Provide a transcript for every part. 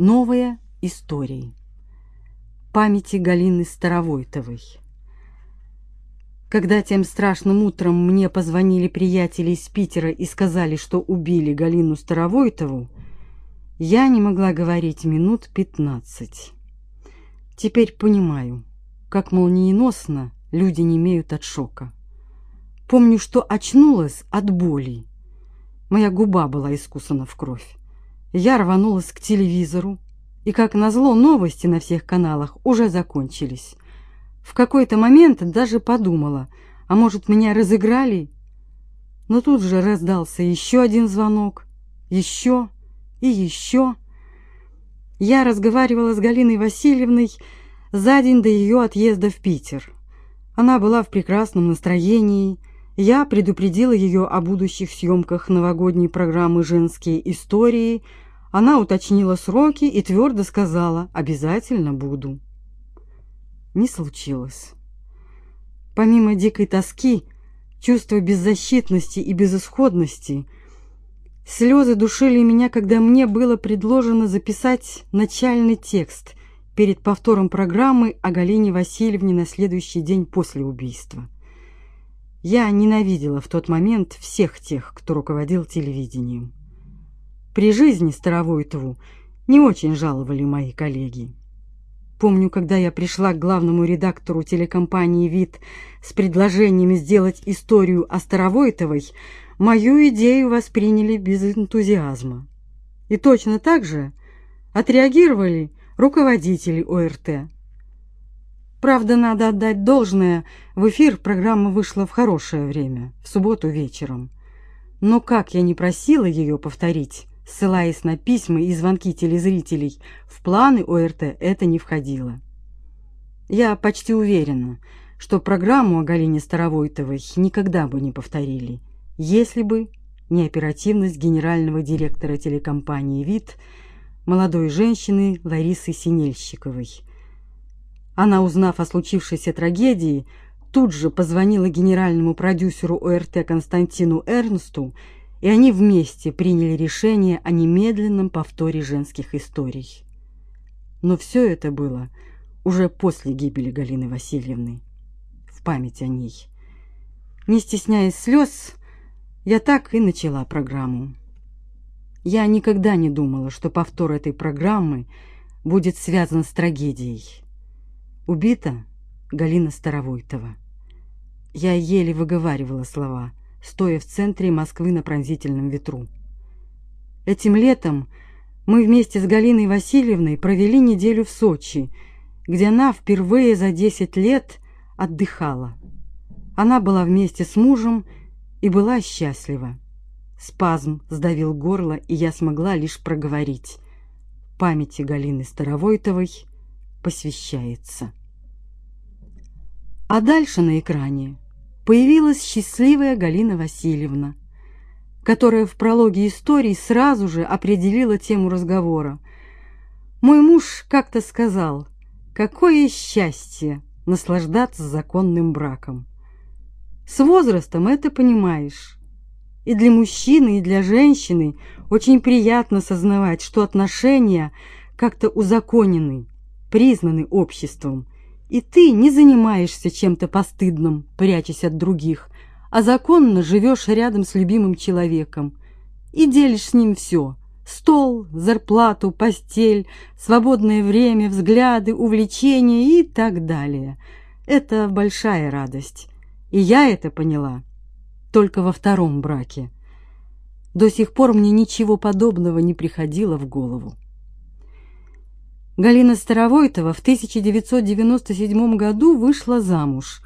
Новая история. Памяти Галины Старовойтовой. Когда тем страшным утром мне позвонили приятели из Питера и сказали, что убили Галину Старовойтову, я не могла говорить минут пятнадцать. Теперь понимаю, как молниеносно люди не имеют от шока. Помню, что очнулась от боли. Моя губа была искусана в кровь. Я рванулась к телевизору, и, как назло, новости на всех каналах уже закончились. В какой-то момент даже подумала, а может, меня разыграли? Но тут же раздался еще один звонок, еще и еще. Я разговаривала с Галиной Васильевной за день до ее отъезда в Питер. Она была в прекрасном настроении, я предупредила ее о будущих съемках новогодней программы «Женские истории». Она уточнила сроки и твердо сказала «обязательно буду». Не случилось. Помимо дикой тоски, чувства беззащитности и безысходности, слезы душили меня, когда мне было предложено записать начальный текст перед повтором программы о Галине Васильевне на следующий день после убийства. Я ненавидела в тот момент всех тех, кто руководил телевидением. При жизни Старовойтову не очень жаловали мои коллеги. Помню, когда я пришла к главному редактору телекомпании «Вид» с предложением сделать историю о Старовойтовой, мою идею восприняли без энтузиазма. И точно так же отреагировали руководители ОРТ. Правда, надо отдать должное, в эфир программа вышла в хорошее время, в субботу вечером. Но как я не просила ее повторить, ссылаясь на письма и звонки телезрителей, в планы ОРТ это не входило. Я почти уверена, что программу о Галине Старовойтовой никогда бы не повторили, если бы не оперативность генерального директора телекомпании «Вид» молодой женщины Ларисы Синельщиковой – она, узнав о случившейся трагедии, тут же позвонила генеральному продюсеру ОРТ Константину Эрнсту, и они вместе приняли решение о немедленном повторе женских историй. Но все это было уже после гибели Галины Васильевны, в память о ней. Не стесняясь слез, я так и начала программу. Я никогда не думала, что повтор этой программы будет связан с трагедией. Убита Галина Старовойтова. Я еле выговаривала слова, стоя в центре Москвы на пронзительном ветру. Этим летом мы вместе с Галиной Васильевной провели неделю в Сочи, где она впервые за десять лет отдыхала. Она была вместе с мужем и была счастлива. Спазм сдавил горло, и я смогла лишь проговорить. Памяти Галины Старовойтовой посвящается. А дальше на экране появилась счастливая Галина Васильевна, которая в прологе истории сразу же определила тему разговора. Мой муж как-то сказал, какое счастье наслаждаться законным браком. С возрастом это понимаешь. И для мужчины, и для женщины очень приятно сознавать, что отношения как-то узаконены, признаны обществом, и ты не занимаешься чем-то постыдным, прячась от других, а законно живешь рядом с любимым человеком и делишь с ним все – стол, зарплату, постель, свободное время, взгляды, увлечения и так далее. Это большая радость. И я это поняла только во втором браке. До сих пор мне ничего подобного не приходило в голову. Галина Старовойтова в 1997 году вышла замуж.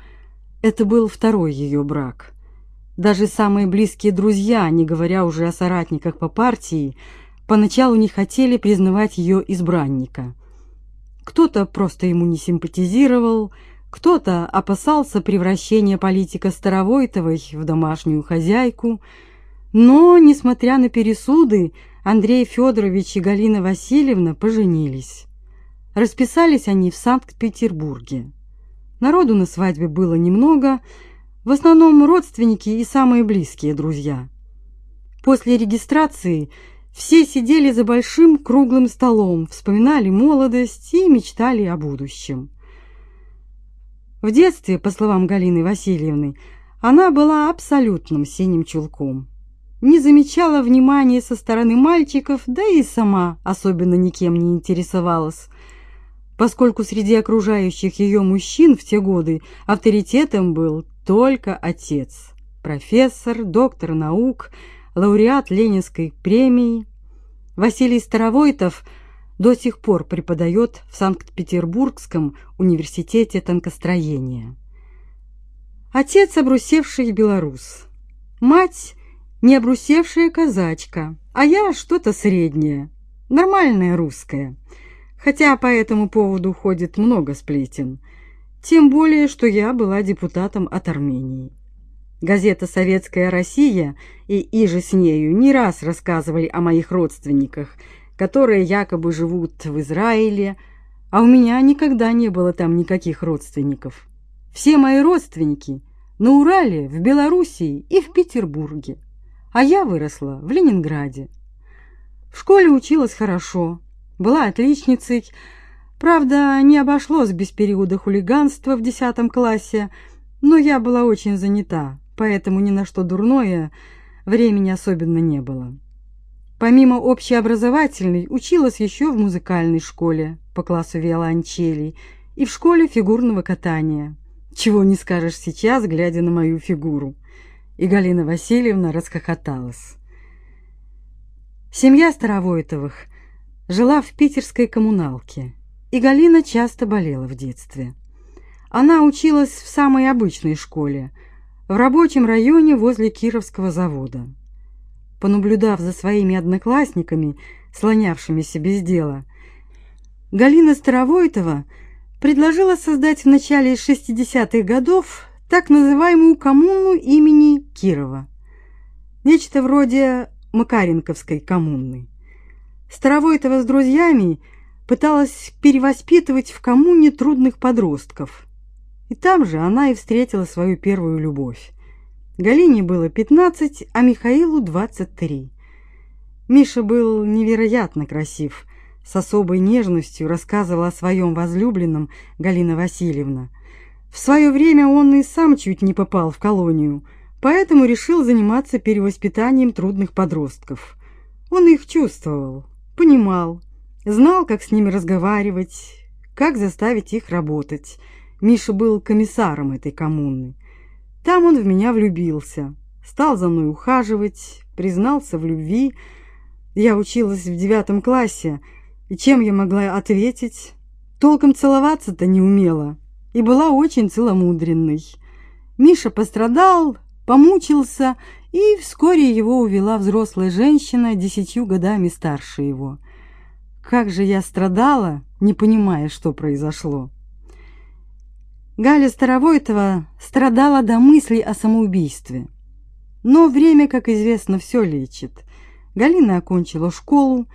Это был второй ее брак. Даже самые близкие друзья, не говоря уже о соратниках по партии, поначалу не хотели признавать ее избранника. Кто-то просто ему не симпатизировал, кто-то опасался превращения политика Старовойтовой в домашнюю хозяйку, но, несмотря на пересуды, Андрей Федорович и Галина Васильевна поженились. Расписались они в Санкт-Петербурге. Народу на свадьбе было немного, в основном родственники и самые близкие друзья. После регистрации Все сидели за большим круглым столом, вспоминали молодость и мечтали о будущем. В детстве, по словам Галины Васильевны, она была абсолютным синим чулком. Не замечала внимания со стороны мальчиков, да и сама особенно никем не интересовалась, поскольку среди окружающих ее мужчин в те годы авторитетом был только отец, профессор, доктор наук, лауреат Ленинской премии. Василий Старовойтов до сих пор преподает в Санкт-Петербургском университете танкостроения. Отец обрусевший белорус, мать не обрусевшая казачка, а я что-то среднее, нормальная русская. Хотя по этому поводу ходит много сплетен. Тем более, что я была депутатом от Армении. Газета «Советская Россия» и иже с нею не раз рассказывали о моих родственниках, которые якобы живут в Израиле, а у меня никогда не было там никаких родственников. Все мои родственники на Урале, в Белоруссии и в Петербурге, а я выросла в Ленинграде. В школе училась хорошо, была отличницей, правда, не обошлось без периода хулиганства в десятом классе, но я была очень занята, поэтому ни на что дурное времени особенно не было. Помимо общеобразовательной, училась еще в музыкальной школе по классу виолончелей и в школе фигурного катания. Чего не скажешь сейчас, глядя на мою фигуру. И Галина Васильевна расхохоталась. Семья Старовойтовых жила в питерской коммуналке, и Галина часто болела в детстве. Она училась в самой обычной школе – в рабочем районе возле Кировского завода. Понаблюдав за своими одноклассниками, слонявшимися без дела, Галина Старовойтова предложила создать в начале 60-х годов так называемую коммуну имени Кирова. Нечто вроде Макаренковской коммуны. Старовойтова с друзьями пыталась перевоспитывать в коммуне трудных подростков – и там же она и встретила свою первую любовь. Галине было 15, а Михаилу 23. Миша был невероятно красив, с особой нежностью рассказывала о своем возлюбленном Галина Васильевна. В свое время он и сам чуть не попал в колонию, поэтому решил заниматься перевоспитанием трудных подростков. Он их чувствовал, понимал, знал, как с ними разговаривать, как заставить их работать – Миша был комиссаром этой коммуны. Там он в меня влюбился, стал за мной ухаживать, признался в любви. Я училась в девятом классе, и чем я могла ответить? Толком целоваться-то не умела и была очень целомудренной. Миша пострадал, помучился, и вскоре его увела взрослая женщина, десятью годами старше его. Как же я страдала, не понимая, что произошло. Галя Старовойтова страдала до мыслей о самоубийстве. Но время, как известно, все лечит. Галина окончила школу,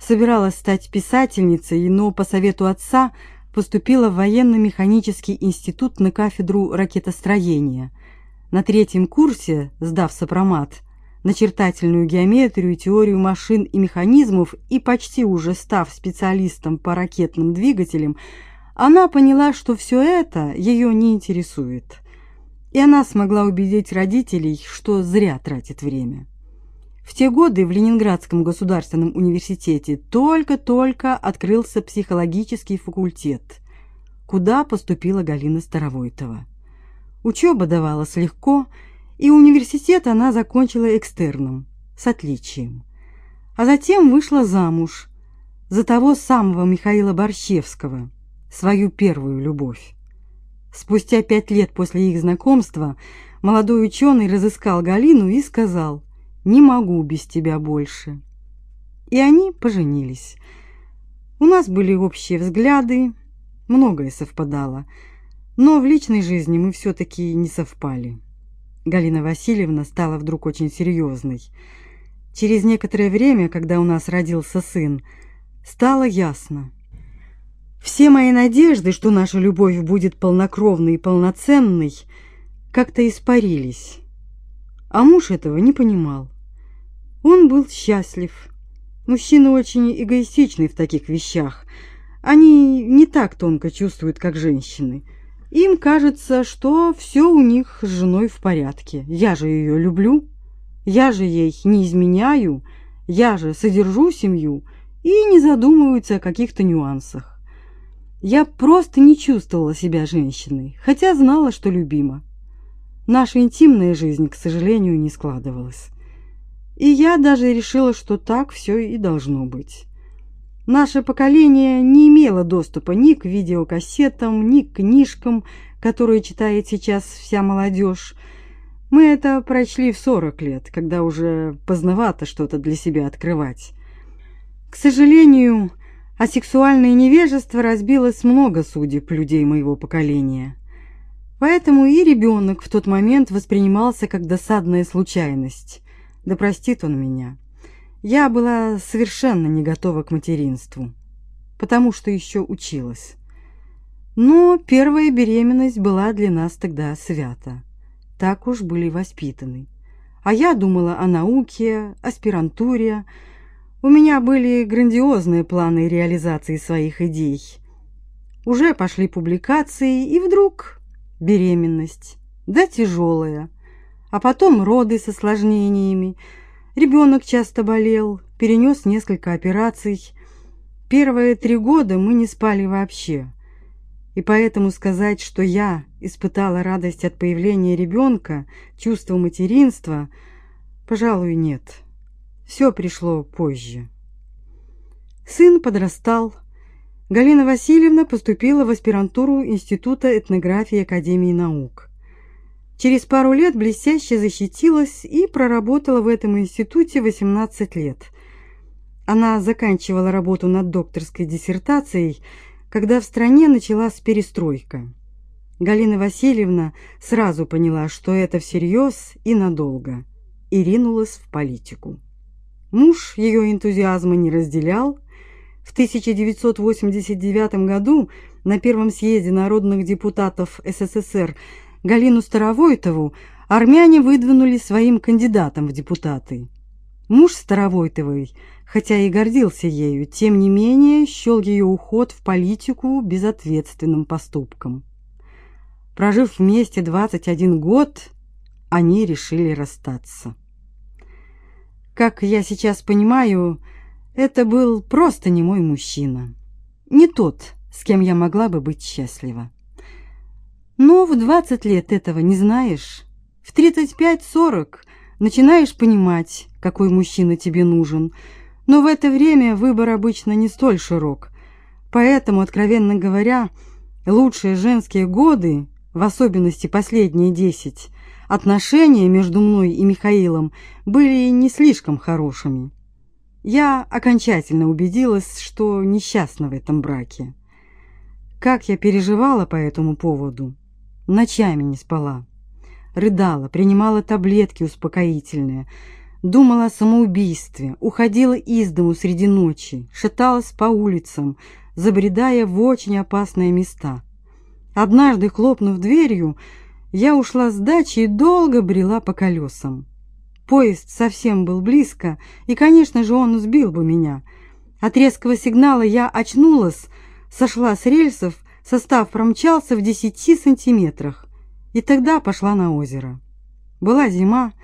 собиралась стать писательницей, но по совету отца поступила в военно-механический институт на кафедру ракетостроения. На третьем курсе, сдав сопромат, начертательную геометрию, теорию машин и механизмов и почти уже став специалистом по ракетным двигателям, она поняла, что все это ее не интересует, и она смогла убедить родителей, что зря тратит время. В те годы в Ленинградском государственном университете только-только открылся психологический факультет, куда поступила Галина Старовойтова. Учеба давалась легко, и университет она закончила экстерном, с отличием. А затем вышла замуж за того самого Михаила Борщевского – свою первую любовь. Спустя пять лет после их знакомства молодой ученый разыскал Галину и сказал «Не могу без тебя больше». И они поженились. У нас были общие взгляды, многое совпадало, но в личной жизни мы все-таки не совпали. Галина Васильевна стала вдруг очень серьезной. Через некоторое время, когда у нас родился сын, стало ясно, все мои надежды, что наша любовь будет полнокровной и полноценной, как-то испарились. А муж этого не понимал. Он был счастлив, Мужчины очень эгоистичны в таких вещах. Они не так тонко чувствуют, как женщины. Им кажется, что все у них с женой в порядке. Я же ее люблю, я же ей не изменяю, я же содержу семью и не задумываются о каких-то нюансах. Я просто не чувствовала себя женщиной, хотя знала, что любима. Наша интимная жизнь, к сожалению, не складывалась. И я даже решила, что так все и должно быть. Наше поколение не имело доступа ни к видеокассетам, ни к книжкам, которые читает сейчас вся молодежь. Мы это прочли в 40 лет, когда уже поздновато что-то для себя открывать. К сожалению, о сексуальное невежество разбилось много судеб людей моего поколения. Поэтому и ребенок в тот момент воспринимался как досадная случайность. Да простит он меня. Я была совершенно не готова к материнству, потому что еще училась. Но первая беременность была для нас тогда свята. Так уж были воспитаны. А я думала о науке, аспирантуре. У меня были грандиозные планы реализации своих идей. Уже пошли публикации, и вдруг беременность, да тяжелая а потом роды с осложнениями. Ребенок часто болел, перенес несколько операций. Первые три года мы не спали вообще. И поэтому сказать, что я испытала радость от появления ребенка, чувство материнства, пожалуй, нет. Все пришло позже. Сын подрастал. Галина Васильевна поступила в аспирантуру Института этнографии Академии наук. Через пару лет блестяще защитилась и проработала в этом институте 18 лет. Она заканчивала работу над докторской диссертацией, когда в стране началась перестройка. Галина Васильевна сразу поняла, что это всерьез и надолго, и ринулась в политику. Муж ее энтузиазма не разделял. В 1989 году на первом съезде народных депутатов СССР Галину Старовойтову армяне выдвинули своим кандидатом в депутаты. Муж Старовойтовой, хотя и гордился ею, тем не менее счел ее уход в политику безответственным поступком. Прожив вместе 21 год, они решили расстаться. Как я сейчас понимаю, это был просто не мой мужчина. Не тот, с кем я могла бы быть счастлива. Но в 20 лет этого не знаешь. В 35-40 начинаешь понимать, какой мужчина тебе нужен. Но в это время выбор обычно не столь широк. Поэтому, откровенно говоря, лучшие женские годы, в особенности последние десять, отношения между мной и Михаилом были не слишком хорошими. Я окончательно убедилась, что несчастна в этом браке. Как я переживала по этому поводу, Ночами не спала. Рыдала, принимала таблетки успокоительные, думала о самоубийстве, уходила из дому среди ночи, шаталась по улицам, забредая в очень опасные места. Однажды, хлопнув дверью, я ушла с дачи и долго брела по колесам. Поезд совсем был близко, и, конечно же, он сбил бы меня. От резкого сигнала я очнулась, сошла с рельсов Состав промчался в десяти сантиметрах, и тогда пошла на озеро. Была зима,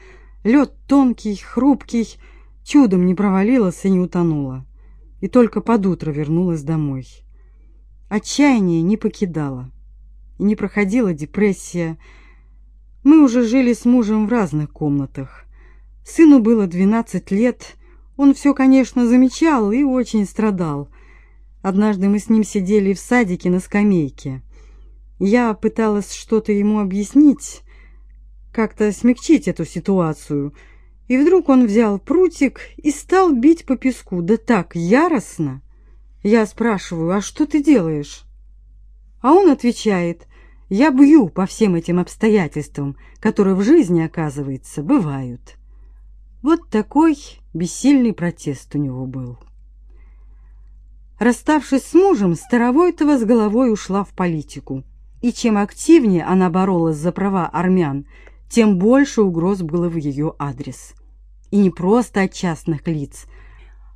лед тонкий, хрупкий, чудом не провалилась и не утонула. И только под утро вернулась домой. Отчаяние не покидало. И не проходила депрессия. Мы уже жили с мужем в разных комнатах. Сыну было двенадцать лет. Он все, конечно, замечал и очень страдал – Однажды мы с ним сидели в садике на скамейке. Я пыталась что-то ему объяснить, как-то смягчить эту ситуацию, и вдруг он взял прутик и стал бить по песку, да так яростно. Я спрашиваю, а что ты делаешь? А он отвечает, я бью по всем этим обстоятельствам, которые в жизни, оказывается, бывают. Вот такой бессильный протест у него был. Расставшись с мужем, Старовойтова с головой ушла в политику. И чем активнее она боролась за права армян, тем больше угроз было в ее адрес. И не просто от частных лиц,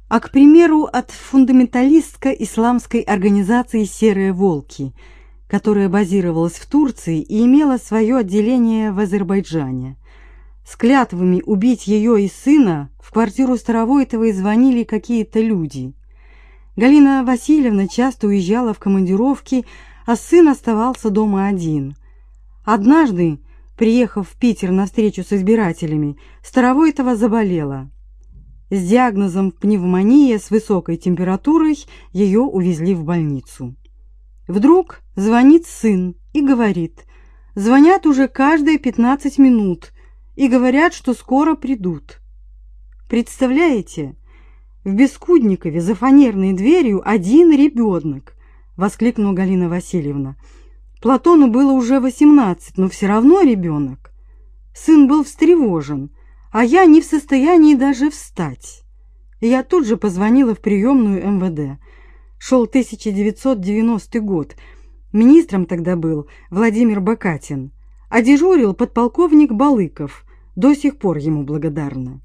а, к примеру, от фундаменталистско-исламской организации «Серые волки», которая базировалась в Турции и имела свое отделение в Азербайджане. С клятвами убить ее и сына в квартиру Старовойтовой звонили какие-то люди. Галина Васильевна часто уезжала в командировки, а сын оставался дома один. Однажды, приехав в Питер на встречу с избирателями, Старовойтова заболела. С диагнозом пневмония с высокой температурой ее увезли в больницу. Вдруг звонит сын и говорит, звонят уже каждые 15 минут и говорят, что скоро придут. Представляете, в Бескудникове за фанерной дверью один ребенок, воскликнула Галина Васильевна. Платону было уже восемнадцать, но все равно ребенок. Сын был встревожен а я не в состоянии даже встать. Я тут же позвонила в приемную МВД. Шел 1990 год. Министром тогда был Владимир Бакатин, а дежурил подполковник Балыков. До сих пор ему благодарна.